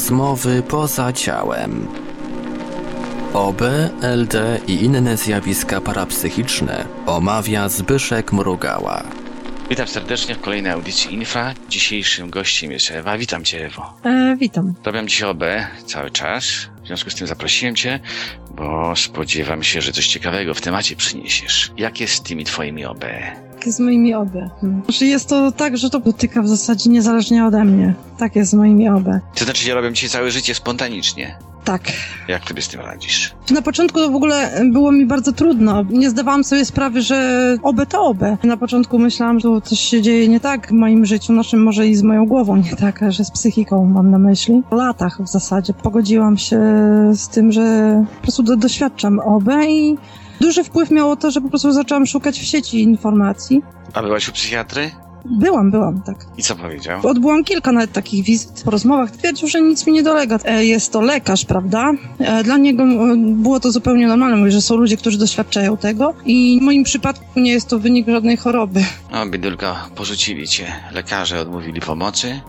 Rozmowy poza ciałem. OB, LD i inne zjawiska parapsychiczne omawia Zbyszek Mrugała. Witam serdecznie w kolejnej audycji Infra. Dzisiejszym gościem jest Ewa. Witam Cię, Ewo. E, witam. Robiam dzisiaj OB cały czas. W związku z tym zaprosiłem Cię, bo spodziewam się, że coś ciekawego w temacie przyniesiesz. Jak jest z tymi Twoimi OB? Tak jest z moimi OB. Hmm. Znaczy jest to tak, że to dotyka w zasadzie niezależnie ode mnie. Tak jest z moimi OB. To znaczy, ja robię dzisiaj całe życie spontanicznie. Tak. Jak Ty z tym radzisz? Na początku to w ogóle było mi bardzo trudno. Nie zdawałam sobie sprawy, że OB to OB. Na początku myślałam, że coś się dzieje nie tak w moim życiu, znaczy może i z moją głową nie tak, że z psychiką mam na myśli. Po latach w zasadzie pogodziłam się z tym, że po prostu do, doświadczam OB i duży wpływ miało to, że po prostu zaczęłam szukać w sieci informacji. A byłaś u psychiatry? Byłam, byłam, tak. I co powiedział? Odbyłam kilka nawet takich wizyt po rozmowach. Twierdził, że nic mi nie dolega. E, Jest to lekarz, prawda? E, Dla niego e, było to zupełnie normalne. Mówi, że są ludzie, którzy doświadczają tego i w moim przypadku nie jest to wynik żadnej choroby. O, bidulka, porzucili Cię. Lekarze odmówili pomocy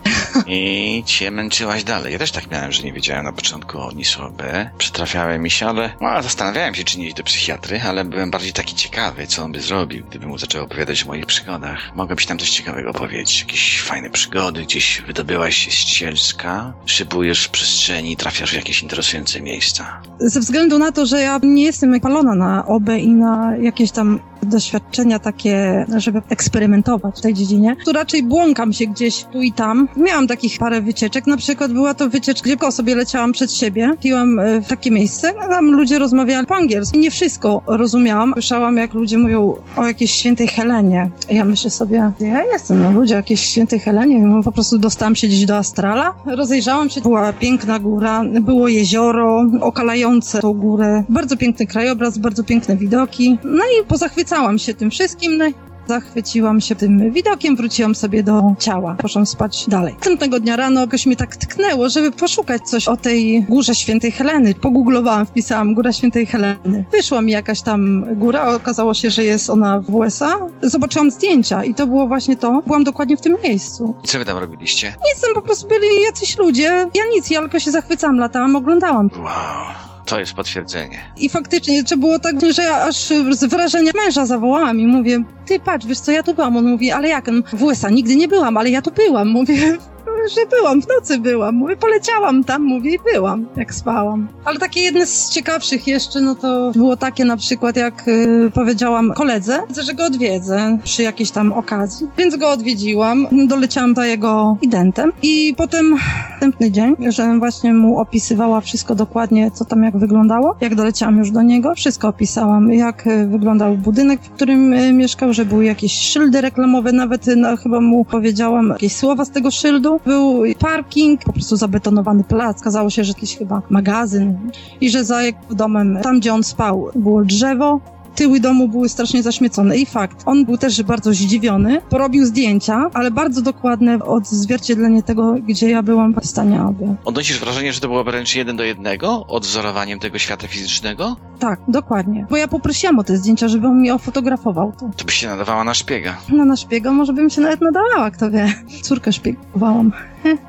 i Cię męczyłaś dalej. Ja też tak miałem, że nie wiedziałem na początku o OB. Przytrafiałem mi się, ale no, zastanawiałem się, czy nie iść do psychiatry, ale byłem bardziej taki ciekawy, co on by zrobił, gdyby mu zaczął opowiadać o moich przygodach. Mogłem ci tam coś ciekawego opowiedzieć, jakieś fajne przygody, gdzieś wydobyłaś się z cielska, szybujesz w przestrzeni, trafiasz w jakieś interesujące miejsca. Ze względu na to, że ja nie jestem palona na OB i na jakieś tam doświadczenia takie, żeby eksperymentować w tej dziedzinie, to raczej błąkam się gdzieś tu i tam. Miałam takich parę wycieczek, na przykład była to wycieczka, gdzie sobie leciałam przed siebie, piłam e, w takie miejsce, a tam ludzie rozmawiali po angielsku. Nie wszystko rozumiałam. Słyszałam, jak ludzie mówią o jakiejś świętej Helenie. Ja myślę sobie, ja jestem, no ludzie jakiejś świętej Helenie, no, po prostu dostałam się gdzieś do astrala. Rozejrzałam się, była piękna góra, było jezioro okalające tą górę, bardzo piękny krajobraz, bardzo piękne widoki. No i pozachwycałam się tym wszystkim, no Zachwyciłam się tym widokiem, wróciłam sobie do ciała. Poszłam spać dalej. Następnego dnia rano jakoś mi tak tknęło, żeby poszukać coś o tej górze świętej Heleny. Pogooglowałam, wpisałam Góra Świętej Heleny. Wyszła mi jakaś tam góra, okazało się, że jest ona w USA. Zobaczyłam zdjęcia i to było właśnie to. Byłam dokładnie w tym miejscu. I co wy tam robiliście? Nic tam po prostu byli jacyś ludzie. Ja nic, ja tylko się zachwycałam, latałam, oglądałam. Wow. To jest potwierdzenie. I faktycznie, czy było tak, że ja aż z wrażenia męża zawołałam i mówię, ty patrz, wiesz co, ja tu byłam. On mówi, ale jak? W USA nigdy nie byłam, ale ja tu byłam. Mówię, że byłam, w nocy byłam. Mówię, poleciałam tam, mówię i byłam, jak spałam. Ale takie jedne z ciekawszych jeszcze, no to było takie na przykład, jak y, powiedziałam koledze, że go odwiedzę przy jakiejś tam okazji. Więc go odwiedziłam, doleciałam za jego identem i potem następny dzień, że właśnie mu opisywała wszystko dokładnie, co tam jak wyglądało. Jak doleciałam już do niego, wszystko opisałam, jak y, wyglądał budynek, w którym y, mieszkał, że były jakieś szyldy reklamowe, nawet y, no, chyba mu powiedziałam jakieś słowa z tego szyldu. Był parking, po prostu zabetonowany plac. Okazało się, że jakiś chyba magazyn i że za jego domem, tam gdzie on spał, było drzewo, tyły domu były strasznie zaśmiecone. I fakt, on był też bardzo zdziwiony, porobił zdjęcia, ale bardzo dokładne odzwierciedlenie tego, gdzie ja byłam w stanie aby. Odnosisz wrażenie, że to było wręcz jeden do jednego? Odzorowaniem tego świata fizycznego? Tak, dokładnie. Bo ja poprosiłam o te zdjęcia, żeby on mi ofotografował to. To byś się nadawała na szpiega. No na szpiega może bym się nawet nadawała, kto wie. Córkę szpiegowałam.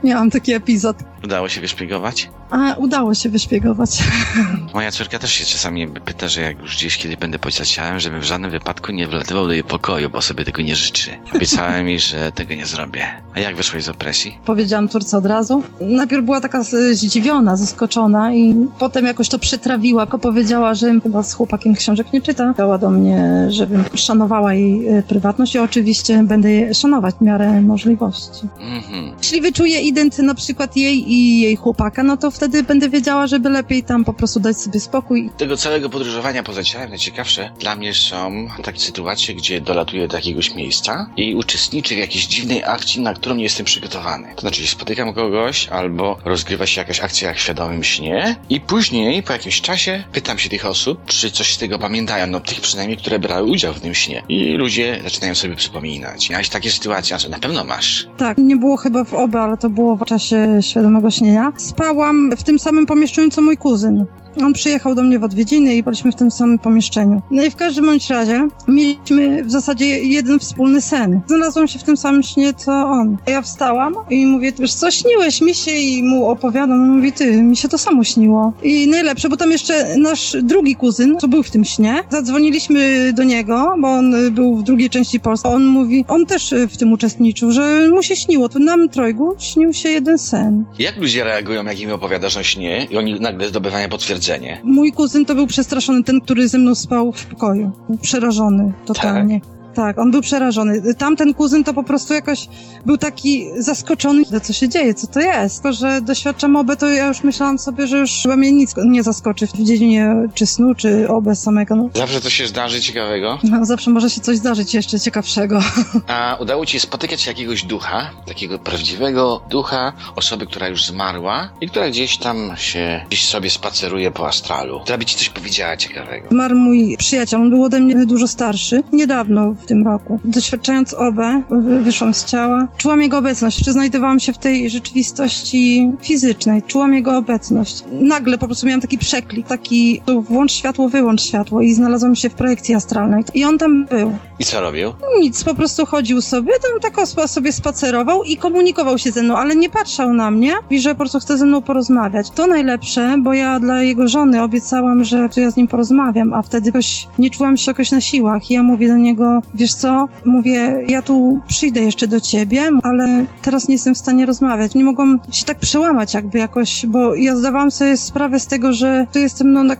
Miałam taki epizod. Udało się wyszpiegować? A udało się wyszpiegować. Moja córka też się czasami pyta, że jak już gdzieś kiedy będę poza ciałem, żebym w żadnym wypadku nie wlatywał do jej pokoju, bo sobie tego nie życzy. Obiecałem mi, że tego nie zrobię. A jak wyszłeś z opresji? Powiedziałam córce od razu. Najpierw była taka zdziwiona, zaskoczona i potem jakoś to przetrawiła. Tylko powiedziała, że chyba z chłopakiem książek nie czyta. Dała do mnie, żebym szanowała jej e, prywatność i oczywiście będę jej szanować w miarę możliwości. Mhm. Jeśli wyczuję ident na przykład jej i jej chłopaka, no to wtedy będę wiedziała, żeby lepiej tam po prostu dać sobie spokój. Tego całego podróżowania poza ciałem najciekawsze dla mnie są takie sytuacje, gdzie dolatuję do jakiegoś miejsca i uczestniczę w jakiejś dziwnej akcji, na którą nie jestem przygotowany. To znaczy, spotykam kogoś albo rozgrywa się jakaś akcja jak w świadomym śnie i później, po jakimś czasie, pytam się tych osób, czy coś z tego pamiętają, no tych przynajmniej, które brały udział w tym śnie. I ludzie zaczynają sobie przypominać. Miałeś takie sytuacje, na pewno masz. Tak, nie było chyba w oba, ale to było w czasie świadomego śnienia. Spałam w tym samym pomieszczeniu co mój kuzyn. On przyjechał do mnie w odwiedziny i byliśmy w tym samym pomieszczeniu. No i w każdym bądź razie mieliśmy w zasadzie jeden wspólny sen. Znalazłam się w tym samym śnie, co on. Ja wstałam i mówię, wiesz co, śniłeś mi się i mu opowiadam. On mówi, ty, mi się to samo śniło. I najlepsze, bo tam jeszcze nasz drugi kuzyn, co był w tym śnie, zadzwoniliśmy do niego, bo on był w drugiej części Polski. On mówi, on też w tym uczestniczył, że mu się śniło. To nam trojgu śnił się jeden sen. Jak ludzie reagują, jak im opowiadasz o śnie i oni nagle zdobywają potwierdzenie? Mój kuzyn to był przestraszony, ten, który ze mną spał w pokoju. Był przerażony totalnie. Tak, on był przerażony. Tamten kuzyn to po prostu jakoś był taki zaskoczony, co się dzieje, co to jest. Tylko, że doświadczam obę, to ja już myślałam sobie, że już chyba mnie nic nie zaskoczy w dziedzinie czy snu, czy obę samego. No, Zawsze coś się zdarzy ciekawego. no, zawsze może się coś zdarzyć jeszcze ciekawszego. A udało ci się spotykać jakiegoś ducha, takiego prawdziwego ducha, osoby, która już zmarła i która gdzieś tam się, gdzieś sobie spaceruje po astralu, która by ci coś powiedziała ciekawego. Zmarł mój przyjaciel, on był ode mnie dużo starszy, niedawno w tym roku. Doświadczając obę, wy- wyszłam z ciała, czułam jego obecność, czy znajdowałam się w tej rzeczywistości fizycznej, czułam jego obecność. Nagle po prostu miałam taki przeklik, taki włącz światło, wyłącz światło i znalazłam się w projekcji astralnej. I on tam był. I co robił? Nic, po prostu chodził sobie, tam tak ospa sobie spacerował i komunikował się ze mną, ale nie patrzał na mnie i że po prostu chce ze mną porozmawiać. To najlepsze, bo ja dla jego żony obiecałam, że ja z nim porozmawiam, a wtedy jakoś nie czułam się jakoś na siłach. I ja mówię do niego, wiesz co, mówię, ja tu przyjdę jeszcze do ciebie, ale teraz nie jestem w stanie rozmawiać. Nie mogłam się tak przełamać jakby jakoś, bo ja zdawałam sobie sprawę z tego, że tu jestem no, na,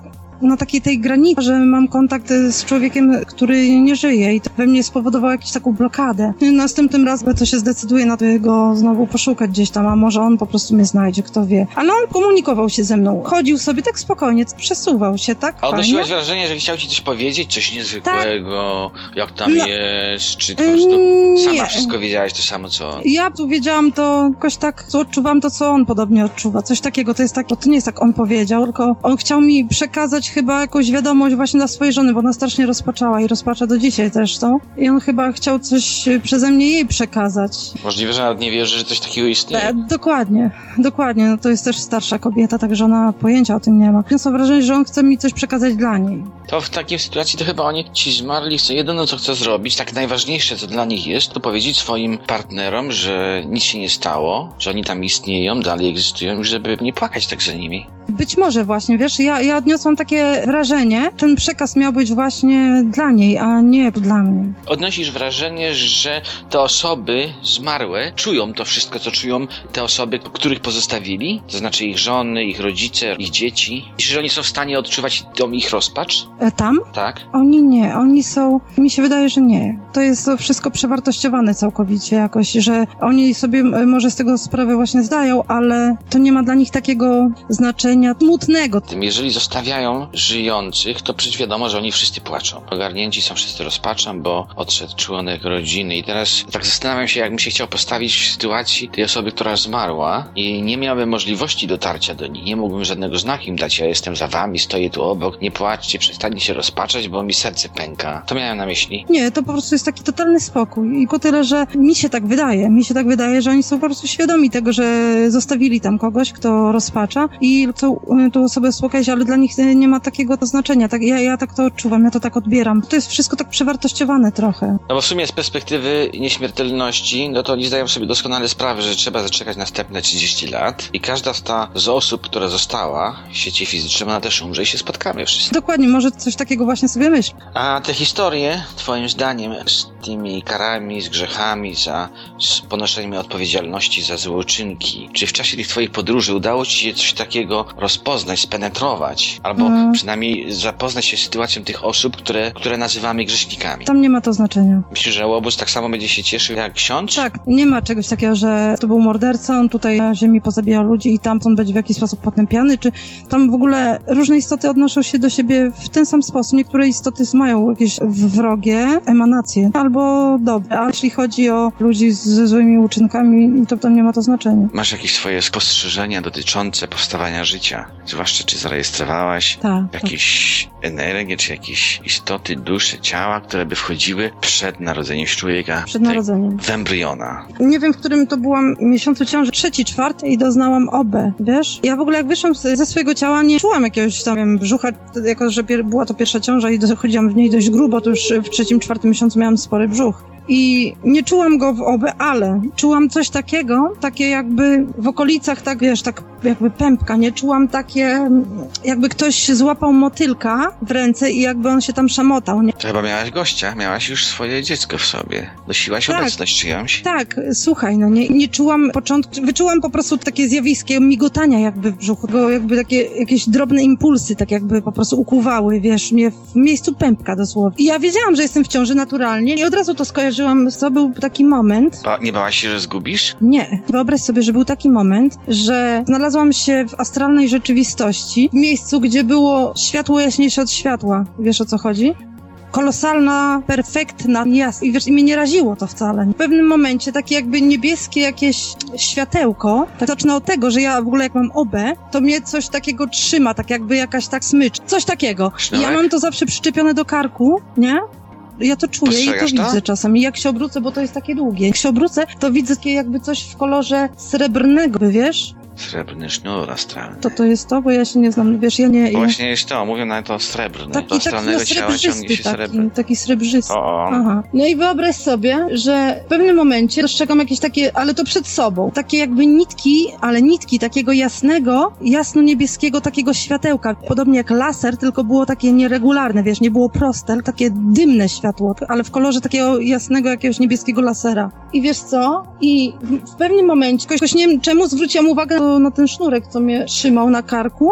na takiej tej granicy, że mam kontakt e, z człowiekiem, który nie żyje i to we mnie spowodowało jakąś taką blokadę. Następnym razem to się zdecyduje na to, go znowu poszukać gdzieś tam, a może on po prostu mnie znajdzie, kto wie. Ale on komunikował się ze mną, chodził sobie tak spokojnie, przesuwał się tak A fajnie. odnosiłaś wrażenie, że chciał ci coś powiedzieć, coś niezwykłego, jak tam No. jest, czy po prostu sama nie. wszystko wiedziałaś to samo co on? Ja tu wiedziałam to jakoś tak, odczuwam to, co on podobnie odczuwa. Coś takiego, to jest tak, to nie jest tak on powiedział, tylko on chciał mi przekazać chyba jakąś wiadomość właśnie dla swojej żony, bo ona strasznie rozpaczała i rozpacza do dzisiaj zresztą. I on chyba chciał coś przeze mnie jej przekazać. Możliwe, że nawet nie wierzy, że coś takiego istnieje. E, dokładnie, dokładnie. No to jest też starsza kobieta, także ona pojęcia o tym nie ma. Więc mam wrażenie, że on chce mi coś przekazać dla niej. To w takiej sytuacji to chyba oni ci zmarli, chcą jedyne co chcą zrobić, tak najważniejsze co dla nich jest, to powiedzieć swoim partnerom, że nic się nie stało, że oni tam istnieją, dalej egzystują, żeby nie płakać tak za nimi. Być może właśnie, wiesz, ja, ja odniosłam takie wrażenie, ten przekaz miał być właśnie dla niej, a nie dla mnie. Odnosisz wrażenie, że te osoby zmarłe czują to wszystko, co czują te osoby, których pozostawili, to znaczy ich żony, ich rodzice, ich dzieci. Myślisz, że oni są w stanie odczuwać tą ich rozpacz? E, tam? Tak? Oni nie, oni są, mi się wydaje, że nie. To jest to wszystko przewartościowane całkowicie jakoś, że oni sobie m, może z tego sprawę właśnie zdają, ale to nie ma dla nich takiego znaczenia smutnego. Tym, jeżeli zostawiają żyjących, to przecież wiadomo, że oni wszyscy płaczą. Ogarnięci są wszyscy rozpaczem, bo odszedł członek rodziny. I teraz tak zastanawiam się, jakbym się chciał postawić w sytuacji tej osoby, która zmarła i nie miałbym możliwości dotarcia do niej. Nie mógłbym żadnego znaku im dać. Ja jestem za wami, stoję tu obok. Nie płaczcie, przestańcie się rozpaczać, bo mi serce pęka. To miałem na myśli. Nie, to po prostu jest taki totalny spokój. I po tyle, że mi się tak wydaje, mi się tak wydaje, że oni są po prostu świadomi tego, że zostawili tam kogoś, kto rozpacza i chcą y, tą osobę uspokoić, ale dla nich y, nie ma takiego to znaczenia. Tak, ja, ja tak to odczuwam, ja to tak odbieram. To jest wszystko tak przewartościowane trochę. No bo w sumie z perspektywy nieśmiertelności, no to oni zdają sobie doskonale sprawę, że trzeba zaczekać następne 30 lat i każda z ta z osób, która została w sieci fizycznej, ona też umrze i się spotkamy wszyscy. Dokładnie, może coś takiego właśnie sobie myśl. A te historie, twoim zdaniem, z tymi karami, z grzechami, za z ponoszeniem odpowiedzialności za złe uczynki, czy w czasie tych twoich podróży udało ci się coś takiego rozpoznać, spenetrować, albo Mm. przynajmniej zapoznać się z sytuacją tych osób, które, które nazywamy grzesznikami? Tam nie ma to znaczenia. Myślisz, że łobuz tak samo będzie się cieszył jak ksiądz? Tak, nie ma czegoś takiego, że to był morderca, on tutaj na ziemi pozabijał ludzi i tamtąd będzie w jakiś sposób potępiany, czy tam w ogóle różne istoty odnoszą się do siebie w ten sam sposób. Niektóre istoty mają jakieś wrogie emanacje albo dobre, a jeśli chodzi o ludzi ze złymi uczynkami, to tam nie ma to znaczenia. Masz jakieś swoje spostrzeżenia dotyczące powstawania życia? Zwłaszcza czy zarejestrowałaś Tak, tak. jakieś energię, czy jakieś istoty, dusze, ciała, które by wchodziły przed narodzeniem człowieka. Przed narodzeniem. W embriona. Nie wiem, w którym to byłam miesiącu ciąży, trzeci, czwarty i doznałam OB, wiesz? Ja w ogóle jak wyszłam ze swojego ciała, nie czułam jakiegoś tam wiem, brzucha, jako że była to pierwsza ciąża i dochodziłam w niej dość grubo, to już w trzecim, czwartym miesiącu miałam spory brzuch. I nie czułam go w OB, ale czułam coś takiego, takie jakby w okolicach, tak wiesz, tak jakby pępka, nie? Czułam takie, jakby ktoś złapał motylka w ręce i jakby on się tam szamotał, nie? To chyba miałaś gościa, miałaś już swoje dziecko w sobie. Nosiłaś Tak. obecność czyjąś. Tak, słuchaj, no nie, nie czułam początku, wyczułam po prostu takie zjawisko migotania jakby w brzuchu, go jakby takie jakieś drobne impulsy, tak jakby po prostu ukuwały, wiesz, mnie w miejscu pępka dosłownie. I ja wiedziałam, że jestem w ciąży naturalnie i od razu to skojarzyłam, co był taki moment, Ba- nie bałaś się, że zgubisz? nie. Wyobraź sobie, że był taki moment, że znalazłam się w astralnej rzeczywistości, w miejscu, gdzie było światło jaśniejsze od światła. Wiesz o co chodzi? Kolosalna, perfektna, jasna. I wiesz, i mnie nie raziło to wcale. W pewnym momencie takie jakby niebieskie jakieś światełko, tak zacznę od tego, że ja w ogóle jak mam obę, to mnie coś takiego trzyma, tak jakby jakaś tak smycz. Coś takiego. I ja mam to zawsze przyczepione do karku, nie? Ja to czuję i to widzę czasem. I jak się obrócę, bo to jest takie długie, jak się obrócę, to widzę takie jakby coś w kolorze srebrnego, wiesz? Srebrny sznur astralny. To to jest to, bo ja się nie znam, wiesz, ja nie... Ja... Właśnie jest to, mówią nawet o srebrny. Do Taki, taki astralnego no, ciała ciągnie się taki, taki srebrzysty. O, Aha. No i wyobraź sobie, że w pewnym momencie dostrzegam jakieś takie, ale to przed sobą, takie jakby nitki, ale nitki takiego jasnego, jasno-niebieskiego takiego światełka. Podobnie jak laser, tylko było takie nieregularne, wiesz, nie było proste, ale takie dymne światło, ale w kolorze takiego jasnego jakiegoś niebieskiego lasera. I wiesz co? I w, w pewnym momencie, jakoś nie wiem czemu zwróciłam uwagę na, ten sznurek, co mnie trzymał na karku.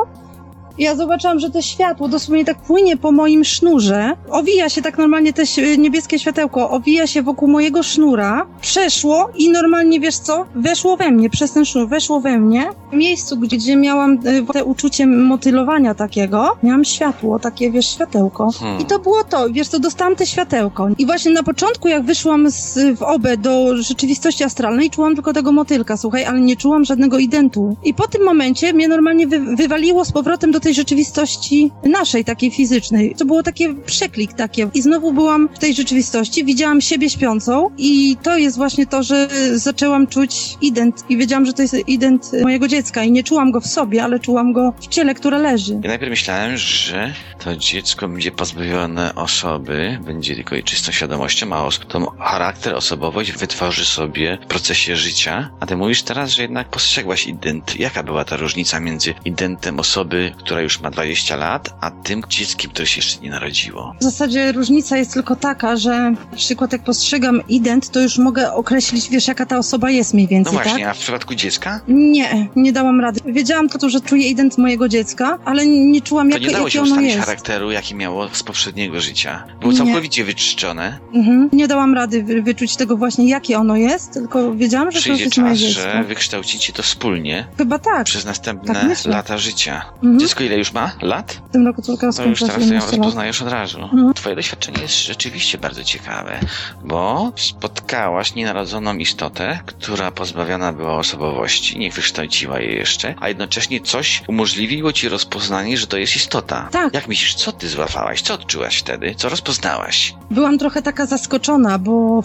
Ja zobaczyłam, że to światło dosłownie tak płynie po moim sznurze. Owija się tak normalnie, te niebieskie światełko, owija się wokół mojego sznura, przeszło i normalnie, wiesz co, weszło we mnie, przez ten sznur, weszło we mnie. W miejscu, gdzie, gdzie miałam e, te uczucie motylowania takiego, miałam światło, takie, wiesz, światełko. Hmm. I to było to, wiesz co, dostałam te światełko. I właśnie na początku, jak wyszłam z, w obę do rzeczywistości astralnej, czułam tylko tego motylka, słuchaj, ale nie czułam żadnego identu. I po tym momencie mnie normalnie wy, wywaliło z powrotem do tej rzeczywistości naszej, takiej fizycznej. To było takie przeklik takie. I znowu byłam w tej rzeczywistości, widziałam siebie śpiącą i to jest właśnie to, że zaczęłam czuć ident i wiedziałam, że to jest ident mojego dziecka i nie czułam go w sobie, ale czułam go w ciele, które leży. Ja najpierw myślałem, że to dziecko będzie pozbawione osoby, będzie tylko jej czystą świadomością, a tą charakter, osobowość wytworzy sobie w procesie życia. A ty mówisz teraz, że jednak postrzegłaś ident. Jaka była ta różnica między identem osoby, która już ma 20 lat, a tym dzieckiem, które się jeszcze nie narodziło? W zasadzie różnica jest tylko taka, że na przykład jak postrzegam ident, to już mogę określić, wiesz, jaka ta osoba jest mniej No więcej, właśnie, tak? a w przypadku dziecka? Nie, nie dałam rady. Wiedziałam tylko, że czuję ident mojego dziecka, ale nie czułam, To jak, nie dało się ono ustalić jest. charakteru, jaki miało z poprzedniego życia. Było Nie. całkowicie wyczyszczone. Mhm. Nie dałam rady wy, wyczuć tego właśnie, jakie ono jest, tylko wiedziałam, że to Przyjdzie jest moje czas, dziecko. że wykształcicie to wspólnie Chyba tak. przez następne Tak lata życia. Mhm. Dziecko ile już ma? Lat? W tym roku tylko To już skończyła teraz to ją 17 lat. rozpoznajesz od razu. Mhm. Twoje doświadczenie jest rzeczywiście bardzo ciekawe, bo spotkałaś nienarodzoną istotę, która pozbawiona była osobowości, nie wykształciła jej jeszcze, a jednocześnie coś umożliwiło ci rozpoznanie, że to jest istota. Tak. Jak myślisz, co ty złapałaś? Co odczułaś wtedy? Co rozpoznałaś? Byłam trochę taka zaskoczona, bo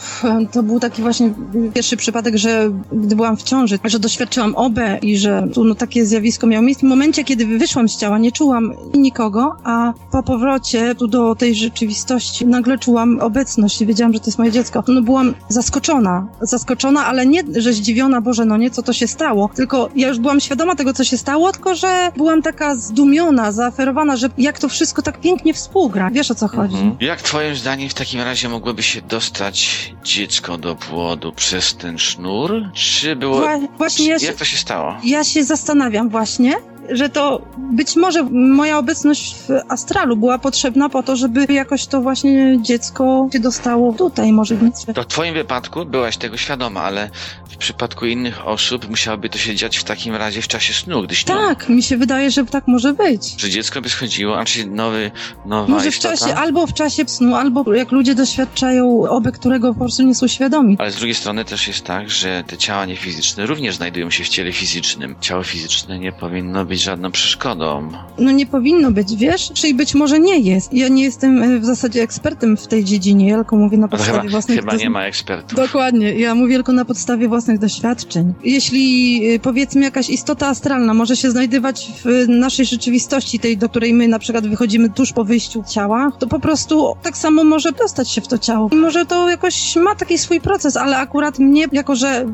to był taki właśnie pierwszy przypadek, że gdy byłam w ciąży, że doświadczyłam OB i że tu no, takie zjawisko miało miejsce. W momencie, kiedy wyszłam z ciała, nie czułam nikogo, a po powrocie tu do tej rzeczywistości nagle czułam obecność i wiedziałam, że to jest moje dziecko. No byłam zaskoczona. Zaskoczona, ale nie, że zdziwiona, Boże, no nie, co to się stało, tylko ja już byłam świadoma tego, co się stało, tylko że byłam taka zdumiona, zaaferowana, że jak to wszystko tak pięknie współgra. Wiesz, o co chodzi? Mhm. Jak twoim zdaniem w takim razie mogłoby się dostać dziecko do płodu przez ten sznur? Czy było... Wła- właśnie ja się, Jak to się stało? ja się zastanawiam właśnie, że to być może moja obecność w astralu była potrzebna po to, żeby jakoś to właśnie dziecko się dostało tutaj, może więc. To w twoim wypadku byłaś tego świadoma, ale w przypadku innych osób musiałoby to się dziać w takim razie w czasie snu, gdy śnią. Tak, mi się wydaje, że tak może być. Że dziecko by schodziło, a czy nowy, nowa Może w czasie, albo w czasie snu, albo jak ludzie doświadczają oby, którego po prostu nie są świadomi. Ale z drugiej strony też jest tak, że te ciała niefizyczne również znajdują się w ciele fizycznym. Ciało fizyczne nie powinno być być żadną przeszkodą. No nie powinno być, wiesz? Czyli być może nie jest. Ja nie jestem e, w zasadzie ekspertem w tej dziedzinie, ja tylko mówię na No podstawie chyba, własnych chyba nie ma ekspertów. Dokładnie, ja mówię tylko na podstawie własnych doświadczeń. Jeśli y, powiedzmy jakaś istota astralna może się znajdywać w y, naszej rzeczywistości, tej, do której my na przykład wychodzimy tuż po wyjściu ciała, to po prostu tak samo może dostać się w to ciało. I może to jakoś ma taki swój proces, ale akurat mnie, jako że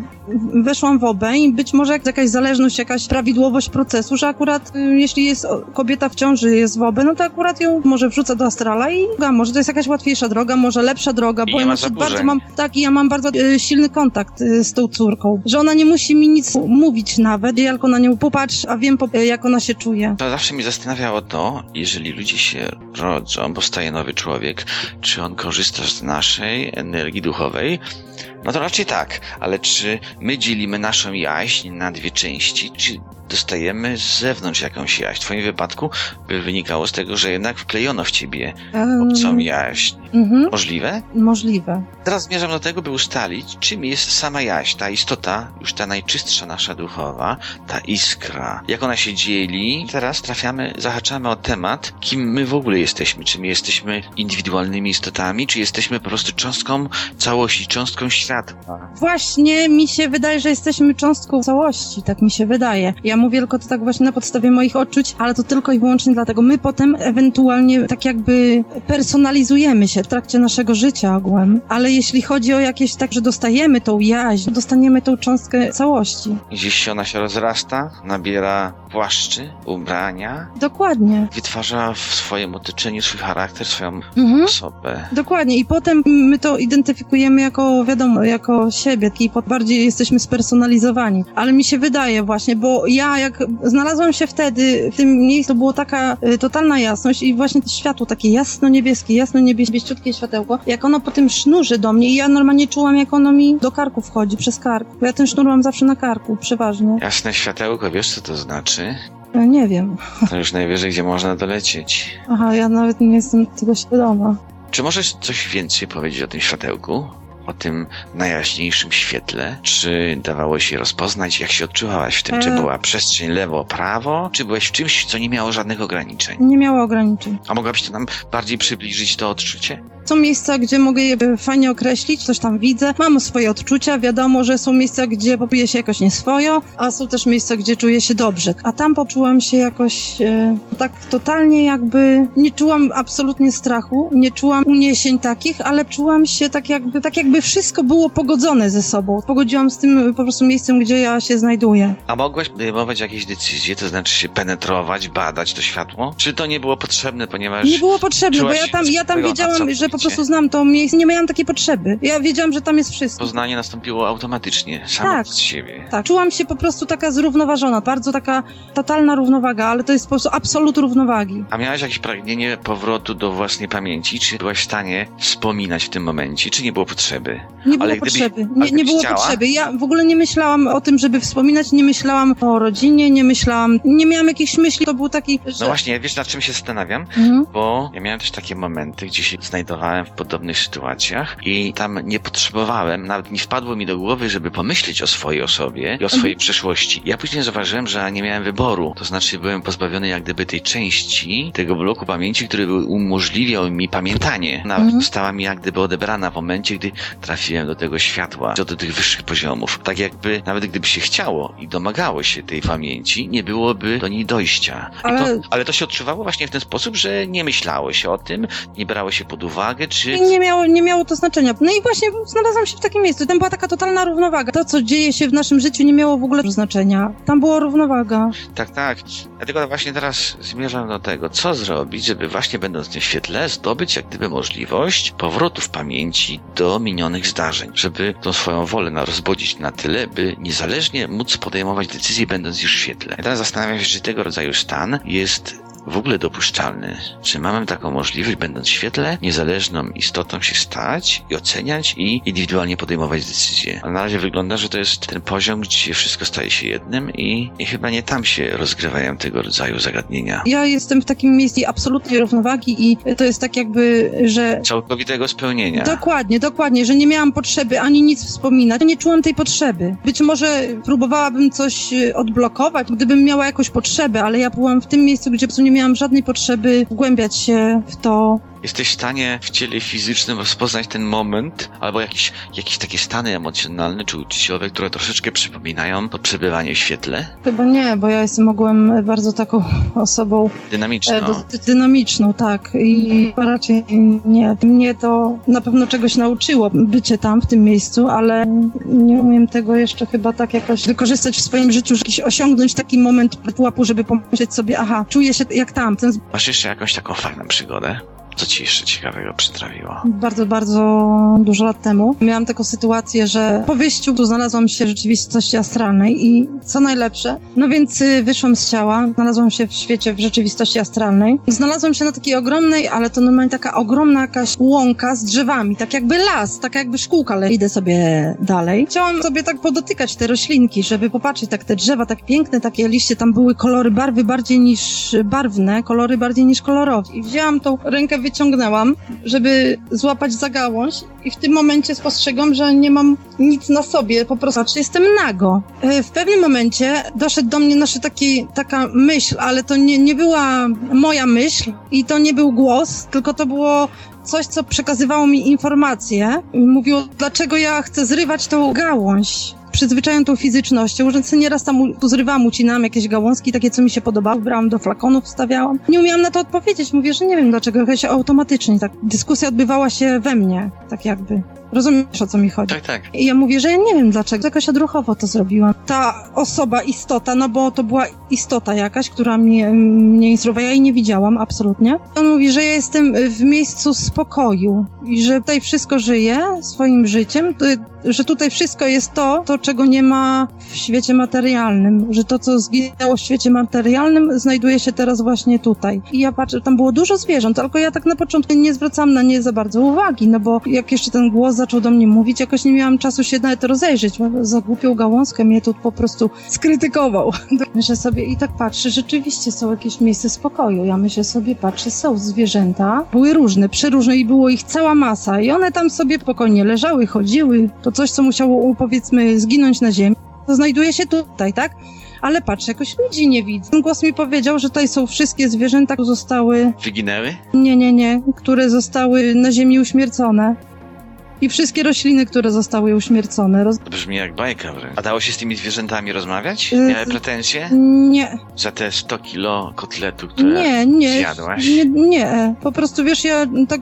weszłam w obę i być może jakaś zależność, jakaś prawidłowość procesu, że akurat y, jeśli jest kobieta w ciąży, jest w obę, no to akurat ją może wrzuca do astrala i a może to jest jakaś łatwiejsza droga, może lepsza droga, I bo ja ma bardzo mam tak, i ja mam bardzo e, silny kontakt e, z tą córką, że ona nie musi mi nic mówić nawet, ja tylko na nią popatrz, a wiem, e, jak ona się czuje. To zawsze mnie zastanawiało to, jeżeli ludzie się rodzą, powstaje nowy człowiek, czy on korzysta z naszej energii duchowej? No to raczej tak, ale czy my dzielimy naszą jaźń na dwie części, czy dostajemy z zewnątrz jakąś jaźń? W twoim wypadku by wynikało z tego, że jednak wklejono w ciebie Em, obcą jaźń. mhm, Możliwe? możliwe. Teraz zmierzam do tego, by ustalić, czym jest sama jaźń, ta istota, już ta najczystsza nasza duchowa, ta iskra, jak ona się dzieli. Teraz trafiamy, zahaczamy o temat, kim my w ogóle jesteśmy. Czy my jesteśmy indywidualnymi istotami, czy jesteśmy po prostu cząstką całości, cząstką światła. Właśnie mi się wydaje, że jesteśmy cząstką całości, tak mi się wydaje. Ja mówię tylko to tak właśnie na podstawie moich odczuć, ale to tylko i wyłącznie dlatego. My potem ewentualnie tak jakby personalizujemy się w trakcie naszego życia ogółem, ale jeśli chodzi o jakieś tak, że dostajemy tą jaźń, dostaniemy tą cząstkę całości. Gdzieś się ona się rozrasta, nabiera płaszczy, ubrania, Dokładnie. wytwarza w swoim otoczeniu swój charakter, swoją Mhm. osobę. Dokładnie i potem my to identyfikujemy jako, wiadomo, jako siebie i bardziej jesteśmy spersonalizowani. Ale mi się wydaje właśnie, bo ja jak znalazłam się wtedy w tym miejscu, było taka y, totalna jasność i właśnie to światło takie jasno-niebieskie, jasno-niebieściutkie światełko, jak ono po tym sznurze do mnie i ja normalnie czułam, jak ono mi do karku wchodzi, przez kark. Bo ja ten sznur mam zawsze na karku, przeważnie. Jasne światełko, wiesz co to znaczy? Ja nie wiem. To już najwyżej, gdzie można dolecieć. Aha, ja nawet nie jestem tego świadoma. Czy możesz coś więcej powiedzieć o tym światełku? O tym najjaśniejszym świetle? Czy dawało się rozpoznać, jak się odczuwałaś w tym? Czy E. była przestrzeń lewo, prawo? Czy byłeś w czymś, co nie miało żadnych ograniczeń? Nie miała ograniczeń. A mogłabyś to nam bardziej przybliżyć to odczucie? Są miejsca, gdzie mogę je fajnie określić, coś tam widzę, mam swoje odczucia, wiadomo, że są miejsca, gdzie czuję się jakoś nieswojo, a są też miejsca, gdzie czuję się dobrze. A tam poczułam się jakoś e, tak totalnie jakby, nie czułam absolutnie strachu, nie czułam uniesień takich, ale czułam się tak jakby, tak jakby wszystko było pogodzone ze sobą. Pogodziłam z tym po prostu miejscem, gdzie ja się znajduję. A mogłaś podejmować jakieś decyzje, to znaczy się penetrować, badać to światło? Czy to nie było potrzebne, ponieważ... Nie było potrzebne, bo ja tam, ja tam wiedziałam, że po prostu znam to miejsce, nie miałam takiej potrzeby. Ja wiedziałam, że tam jest wszystko. Poznanie nastąpiło automatycznie, samo Tak. z siebie. Tak, czułam się po prostu taka zrównoważona, bardzo taka totalna równowaga, ale to jest po prostu absolut równowagi. A miałaś jakieś pragnienie powrotu do własnej pamięci? Czy byłaś w stanie wspominać w tym momencie? Czy nie było potrzeby? Nie było Ale gdybyś- potrzeby, ale nie, nie gdybyś było chciała? potrzeby. Ja w ogóle nie myślałam o tym, żeby wspominać, nie myślałam o rodzinie, nie myślałam, nie miałam jakichś myśli, to był taki, że... No właśnie, wiesz nad czym się zastanawiam? Mhm. Bo ja miałem też takie momenty, gdzie się znajdowałem w podobnych sytuacjach i tam nie potrzebowałem, nawet nie wpadło mi do głowy, żeby pomyśleć o swojej osobie i o swojej przeszłości. Ja później zauważyłem, że nie miałem wyboru. To znaczy byłem pozbawiony jak gdyby tej części, tego bloku pamięci, który umożliwiał mi pamiętanie. Nawet Mhm. została mi jak gdyby odebrana w momencie, gdy trafiłem do tego światła, do tych wyższych poziomów. Tak jakby, nawet gdyby się chciało i domagało się tej pamięci, nie byłoby do niej dojścia. Ale- to, ale to się odczuwało właśnie w ten sposób, że nie myślało się o tym, nie brało się pod uwagę, czy... Nie miało, nie miało to znaczenia. No i właśnie znalazłam się w takim miejscu. Tam była taka totalna równowaga. To, co dzieje się w naszym życiu, nie miało w ogóle znaczenia. Tam była równowaga. Tak, tak. Dlatego właśnie teraz zmierzam do tego, co zrobić, żeby właśnie będąc w tym świetle zdobyć jak gdyby możliwość powrotu w pamięci do minionych zdarzeń, żeby tą swoją wolę na rozbudzić na tyle, by niezależnie móc podejmować decyzje będąc już w świetle. Teraz zastanawiam się, czy tego rodzaju stan jest w ogóle dopuszczalny? Czy mamy taką możliwość, będąc w świetle, niezależną istotą się stać i oceniać i indywidualnie podejmować decyzje? A na razie wygląda, że to jest ten poziom, gdzie wszystko staje się jednym i, i chyba nie tam się rozgrywają tego rodzaju zagadnienia. Ja jestem w takim miejscu absolutnej równowagi i to jest tak jakby, że Całkowitego spełnienia. Dokładnie, dokładnie, że nie miałam potrzeby ani nic wspominać. Nie czułam tej potrzeby. Być może próbowałabym coś y, odblokować, gdybym miała jakąś potrzebę, ale ja byłam w tym miejscu, gdzie po prostu nie miałam żadnej potrzeby wgłębiać się w to. Jesteś w stanie w ciele fizycznym rozpoznać ten moment, albo jakieś, jakieś takie stany emocjonalne czy uczuciowe, które troszeczkę przypominają to przebywanie w świetle? Chyba nie, bo ja jestem ogółem bardzo taką osobą Dynamiczną. e, dynamiczną, tak. I raczej nie. Mnie to na pewno czegoś nauczyło, bycie tam, w tym miejscu, ale nie umiem tego jeszcze chyba tak jakoś wykorzystać w swoim życiu, jakiś osiągnąć taki moment pułapu, żeby pomyśleć sobie, aha, czuję się jak tam. Ten Masz jeszcze jakąś taką fajną przygodę? Co ci jeszcze ciekawego przytrafiło? bardzo, bardzo dużo lat temu. Miałam taką sytuację, że po wyjściu tu znalazłam się w rzeczywistości astralnej i co najlepsze, no więc y, wyszłam z ciała, znalazłam się w świecie w rzeczywistości astralnej. Znalazłam się na takiej ogromnej, ale to normalnie taka ogromna jakaś łąka z drzewami, tak jakby las, tak jakby szkółka, ale idę sobie dalej. Chciałam sobie tak podotykać te roślinki, żeby popatrzeć, tak te drzewa, tak piękne, takie liście, tam były kolory barwy bardziej niż barwne, kolory bardziej niż kolorowe. I wzięłam tą rękę, wyciągnęłam, żeby złapać za gałąź i w tym momencie spostrzegam, że nie mam nic na sobie, po prostu znaczy jestem nago. E, W pewnym momencie doszedł do mnie nasze taki, taka myśl, ale to nie, nie była moja myśl i to nie był głos, tylko to było coś, co przekazywało mi informacje. Mówiło, dlaczego ja chcę zrywać tą gałąź przyzwyczają tą fizycznością, że nieraz tam u- tu zrywałam, ucinałam jakieś gałązki, takie, co mi się podobało, brałam do flakonów, wstawiałam. Nie umiałam na to odpowiedzieć, mówię, że nie wiem dlaczego, jakaś automatycznie, tak. Dyskusja odbywała się we mnie, tak jakby. Rozumiesz, o co mi chodzi? Tak, tak. I ja mówię, że ja nie wiem dlaczego, jakoś odruchowo to zrobiłam. Ta osoba, istota, no bo to była istota jakaś, która mnie, mnie instruowała, ja jej nie widziałam, absolutnie. On mówi, że ja jestem w miejscu spokoju i że tutaj wszystko żyje swoim życiem, że tutaj wszystko jest to, to czego nie ma w świecie materialnym, że to, co zginęło w świecie materialnym, znajduje się teraz właśnie tutaj. I ja patrzę, tam było dużo zwierząt, tylko ja tak na początku nie zwracałam na nie za bardzo uwagi, no bo jak jeszcze ten głos zaczął do mnie mówić, jakoś nie miałam czasu się nawet rozejrzeć, bo za głupią gałązkę mnie tu po prostu skrytykował. Myślę sobie i tak patrzę, rzeczywiście są jakieś miejsca spokoju. Ja myślę sobie, patrzę, są zwierzęta, były różne, przeróżne i było ich cała masa i one tam sobie spokojnie leżały, chodziły, to coś, co musiało, powiedzmy, zginąć na ziemi, to znajduje się tutaj, tak? Ale patrzę, jakoś ludzi nie widzę. Ten głos mi powiedział, że tutaj są wszystkie zwierzęta, które zostały Wyginęły? nie, nie, nie, które zostały na ziemi uśmiercone. I wszystkie rośliny, które zostały uśmiercone. Roz... Brzmi jak bajka wręcz. A dało się z tymi zwierzętami rozmawiać? Y, Miały pretensje? Nie, Za te 100 kilo kotletu, które nie, nie. zjadłaś? Nie, nie. Po prostu wiesz, ja tak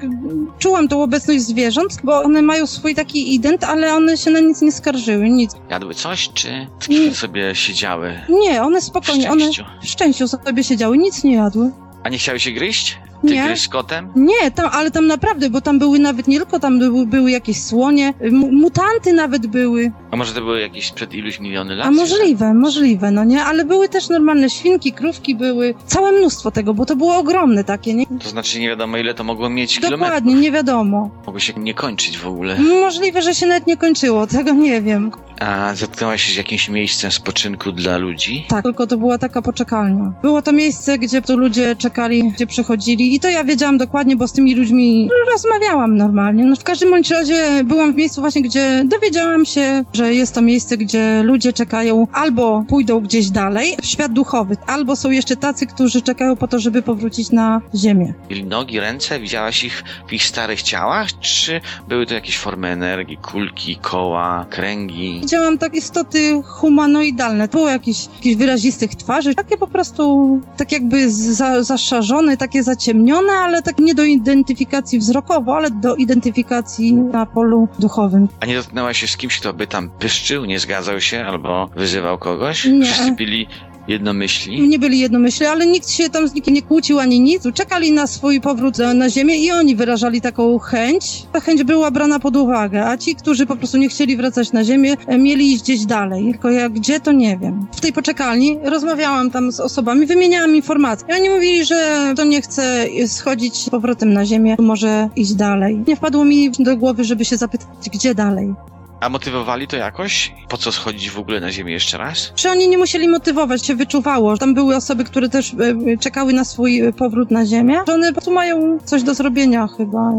czułam tą obecność zwierząt, bo one mają swój taki ident, ale one się na nic nie skarżyły, nic. Jadły coś, czy Nie. sobie siedziały Nie, one w spokojnie, one szczęściu? w szczęściu sobie siedziały, nic nie jadły. A nie chciały się gryźć? Ty Nie. gryźć z kotem? Nie, tam, ale tam naprawdę, bo tam były nawet nie tylko tam były, były jakieś słonie, mu- mutanty nawet były. A może to były jakieś przed iluś miliony lat? A możliwe, możliwe, no nie, ale były też normalne świnki, krówki były, całe mnóstwo tego, bo to było ogromne takie, nie? To znaczy nie wiadomo ile to mogło mieć kilometrów. Dokładnie, nie wiadomo. Mogło się nie kończyć w ogóle. Możliwe, że się nawet nie kończyło, tego nie wiem. A zetknęłaś się z jakimś miejscem spoczynku dla ludzi? Tak, tylko to była taka poczekalnia. Było to miejsce, gdzie tu ludzie czekali, gdzie przychodzili i to ja wiedziałam dokładnie, bo z tymi ludźmi rozmawiałam normalnie. No w każdym bądź razie byłam w miejscu właśnie, gdzie dowiedziałam się, że jest to miejsce, gdzie ludzie czekają albo pójdą gdzieś dalej, w świat duchowy, albo są jeszcze tacy, którzy czekają po to, żeby powrócić na ziemię. Mieli nogi, ręce? Widziałaś ich w ich starych ciałach? Czy były to jakieś formy energii, kulki, koła, kręgi? Widziałam tak istoty humanoidalne. Było jakichś, jakichś wyrazistych twarzy, takie po prostu tak jakby za, zaszarzone, takie zaciemnione, ale tak nie do identyfikacji wzrokowo, ale do identyfikacji na polu duchowym. A nie dotknęłaś się z kimś, kto by tam pyszczył, nie zgadzał się albo wyzywał kogoś? Nie. Wszyscy byli jednomyśli? Nie byli jednomyślni, ale nikt się tam z nikim nie kłócił ani nic. Czekali na swój powrót na- na ziemię i oni wyrażali taką chęć. Ta chęć była brana pod uwagę, a ci, którzy po prostu nie chcieli wracać na ziemię, e, mieli iść gdzieś dalej. Tylko jak gdzie, to nie wiem. W tej poczekalni rozmawiałam tam z osobami, wymieniałam informacje. I oni mówili, że to nie chce schodzić z powrotem na ziemię, może iść dalej. Nie wpadło mi do głowy, żeby się zapytać, gdzie dalej. A motywowali to jakoś? Po co schodzić w ogóle na ziemię jeszcze raz? Czy oni nie musieli motywować, się wyczuwało. Tam były osoby, które też e, czekały na swój e, powrót na ziemię, że one po prostu mają coś do zrobienia chyba.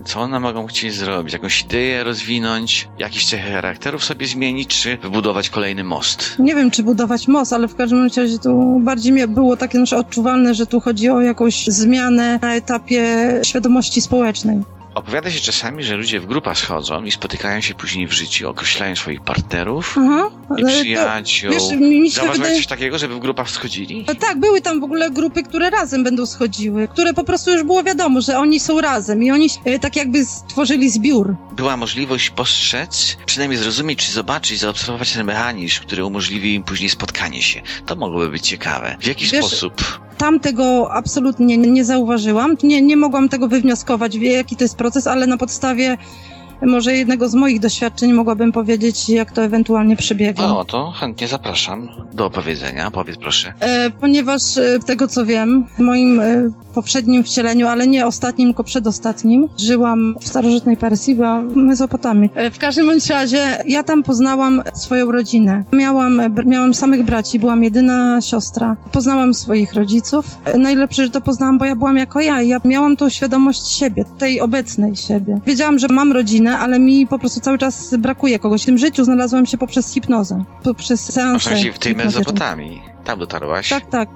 I Co one mogą chcieć zrobić? Jakąś ideę rozwinąć? Jakieś cechy charakterów sobie zmienić? Czy wybudować kolejny most? Nie wiem, czy budować most, ale w każdym razie tu bardziej było takie nasze odczuwalne, że tu chodzi o jakąś zmianę na etapie świadomości społecznej. Opowiada się czasami, że ludzie w grupach schodzą i spotykają się później w życiu, określają swoich partnerów Aha. i to- przyjaciół. Wiesz, mi mi się Zauważyłeś wydaje... coś takiego, żeby w grupach schodzili? No Tak, były tam w ogóle grupy, które razem będą schodziły, które po prostu już było wiadomo, że oni są razem i oni e, tak jakby stworzyli zbiór. Była możliwość postrzec, przynajmniej zrozumieć, czy zobaczyć, zaobserwować ten mechanizm, który umożliwi im później spotkanie się. To mogłoby być ciekawe. W jaki Wiesz, sposób? Tam tego absolutnie nie zauważyłam. Nie, nie mogłam tego wywnioskować, wie, jaki to jest proces, ale na podstawie może jednego z moich doświadczeń mogłabym powiedzieć, jak to ewentualnie przebiega. O, to chętnie zapraszam do opowiedzenia. Powiedz proszę. E, ponieważ e, tego co wiem, w moim e, poprzednim wcieleniu, ale nie ostatnim, tylko przedostatnim, żyłam w starożytnej Persji, byłam w Mezopotamii. E, w każdym bądź razie ja tam poznałam swoją rodzinę. Miałam, e, miałam samych braci, byłam jedyna siostra. Poznałam swoich rodziców. E, najlepsze, że to poznałam, bo ja byłam jako ja i ja miałam tą świadomość siebie, tej obecnej siebie. Wiedziałam, że mam rodzinę, ale mi po prostu cały czas brakuje kogoś. W tym życiu znalazłam się poprzez hipnozę, poprzez seanse. Właśnie w tej. Mezopotamii. Tam dotarłaś. Tak, tak.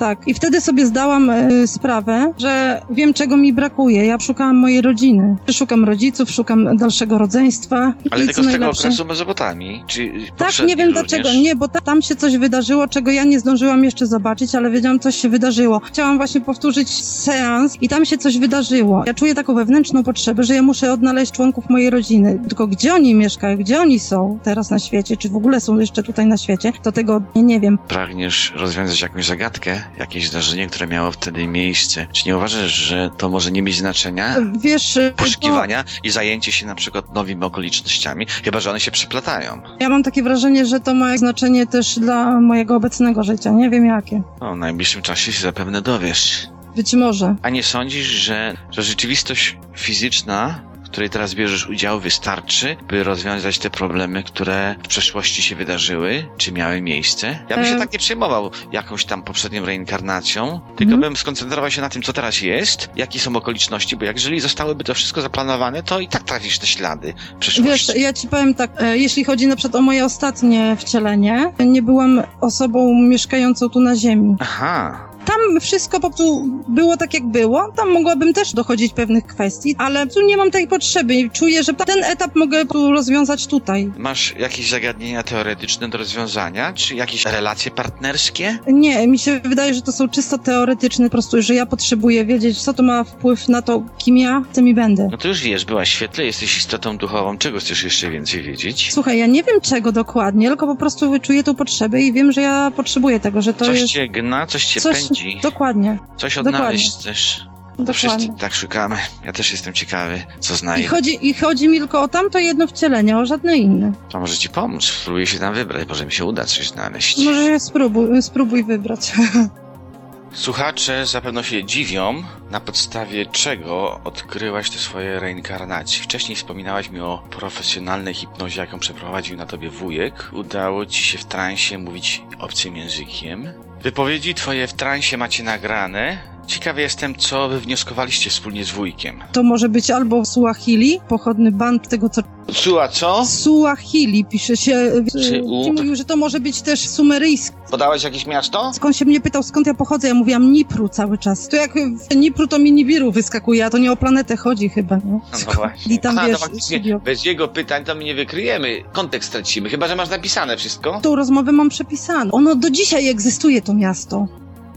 Tak. I wtedy sobie zdałam e, sprawę, że wiem, czego mi brakuje. Ja szukałam mojej rodziny. Szukam rodziców, szukam dalszego rodzeństwa. Ale tylko z tego najlepsze- okresu Mezopotamii? Czy tak, nie wiem również? dlaczego. Nie, bo ta, tam się coś wydarzyło, czego ja nie zdążyłam jeszcze zobaczyć, ale wiedziałam, coś się wydarzyło. Chciałam właśnie powtórzyć seans i tam się coś wydarzyło. Ja czuję taką wewnętrzną potrzebę, że ja muszę odnaleźć członków mojej rodziny. Tylko gdzie oni mieszkają, gdzie oni są teraz na świecie, czy w ogóle są jeszcze tutaj na świecie, to tego nie, nie wiem. Pragniesz rozwiązać jakąś zagadkę, jakieś zdarzenie, które miało wtedy miejsce. Czy nie uważasz, że to może nie mieć znaczenia? Wiesz, e, Poszukiwania i zajęcie się na przykład nowymi okolicznościami, chyba że one się przeplatają. Ja mam takie wrażenie, że to ma znaczenie też dla mojego obecnego życia. Nie wiem jakie. No, w najbliższym czasie się zapewne dowiesz. Być może. A nie sądzisz, że, że rzeczywistość fizyczna, której teraz bierzesz udział, wystarczy, by rozwiązać te problemy, które w przeszłości się wydarzyły, czy miały miejsce? Ja bym się tak nie przejmował jakąś tam poprzednią reinkarnacją, tylko Mhm. bym skoncentrował się na tym, co teraz jest, jakie są okoliczności, bo jak jeżeli zostałyby to wszystko zaplanowane, to i tak trafisz te ślady Wiesz, przeszłości. ja ci powiem tak, e, jeśli chodzi na przykład o moje ostatnie wcielenie, nie byłam osobą mieszkającą tu na ziemi. Aha. Tam wszystko po prostu było tak, jak było. Tam mogłabym też dochodzić pewnych kwestii, ale tu nie mam tej potrzeby. i Czuję, że ten etap mogę tu rozwiązać tutaj. Masz jakieś zagadnienia teoretyczne do rozwiązania, czy jakieś relacje partnerskie? Nie, mi się wydaje, że to są czysto teoretyczne, po prostu, że ja potrzebuję wiedzieć, co to ma wpływ na to, kim ja tym i będę. No to już wiesz, byłaś świetle, jesteś istotą duchową, czego chcesz jeszcze więcej wiedzieć? Słuchaj, ja nie wiem czego dokładnie, tylko po prostu wyczuję tą potrzebę i wiem, że ja potrzebuję tego, że to coś jest... cię gna, coś cię coś- pędzi, Dokładnie, coś dokładnie. odnaleźć chcesz. To wszyscy dokładnie. tak szukamy. Ja też jestem ciekawy, co I znajdę. chodzi, I chodzi mi tylko o tamto jedno wcielenie, o żadne inne. To może ci pomóc, spróbuję się tam wybrać, może mi się uda coś znaleźć. Może spróbuj, spróbuj wybrać. Słuchacze zapewne się dziwią, na podstawie czego odkryłaś te swoje reinkarnacje. Wcześniej wspominałaś mi o profesjonalnej hipnozie, jaką przeprowadził na tobie wujek. Udało ci się w transie mówić obcym językiem. Wypowiedzi twoje w transie macie nagrane. Ciekawy jestem, co wywnioskowaliście wspólnie z wujkiem. To może być albo Suahili, pochodny band tego, co... Słucha, co? Suahili pisze się... Czy u- Ci mówił, że to może być też sumeryjski. Podałeś jakieś miasto? Skąd się mnie pytał, skąd ja pochodzę, ja mówiłam Nipru cały czas. To jak w Nipru to mi Nibiru wyskakuje, a to nie o planetę chodzi chyba, nie? No, no właśnie. I tam, Aha, wiesz, to faktycznie bez jego pytań to my nie wykryjemy. Kontekst stracimy, chyba że masz napisane wszystko. Tą rozmowę mam przepisaną. Ono do dzisiaj egzystuje, to miasto.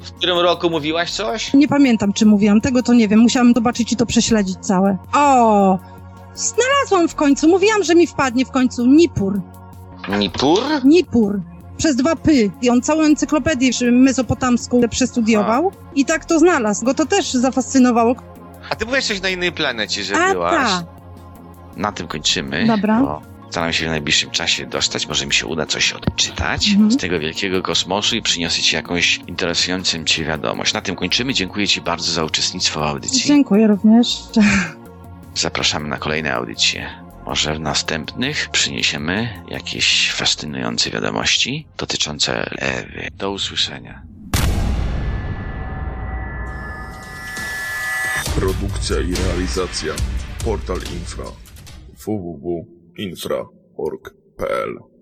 W którym roku mówiłaś coś? Nie pamiętam, czy mówiłam, tego to nie wiem. Musiałam zobaczyć i to prześledzić całe. O! Znalazłam w końcu. Mówiłam, że mi wpadnie w końcu. Nipur. Nipur? Nipur. Przez dwa py. I on całą encyklopedię mezopotamską przestudiował i tak to znalazł. Go to też zafascynowało. A ty byłeś coś na innej planecie, że A byłaś. ta, Na tym kończymy. Dobra. Bo staram się w najbliższym czasie dostać. Może mi się uda coś odczytać Mhm. z tego wielkiego kosmosu i przyniosę ci jakąś interesującą cię wiadomość. Na tym kończymy. Dziękuję ci bardzo za uczestnictwo w audycji. dziękuję również. Zapraszamy na kolejne audycje. Może w następnych przyniesiemy jakieś fascynujące wiadomości dotyczące Ewy. Do usłyszenia. Produkcja i realizacja Portal Infra www.infra.org.pl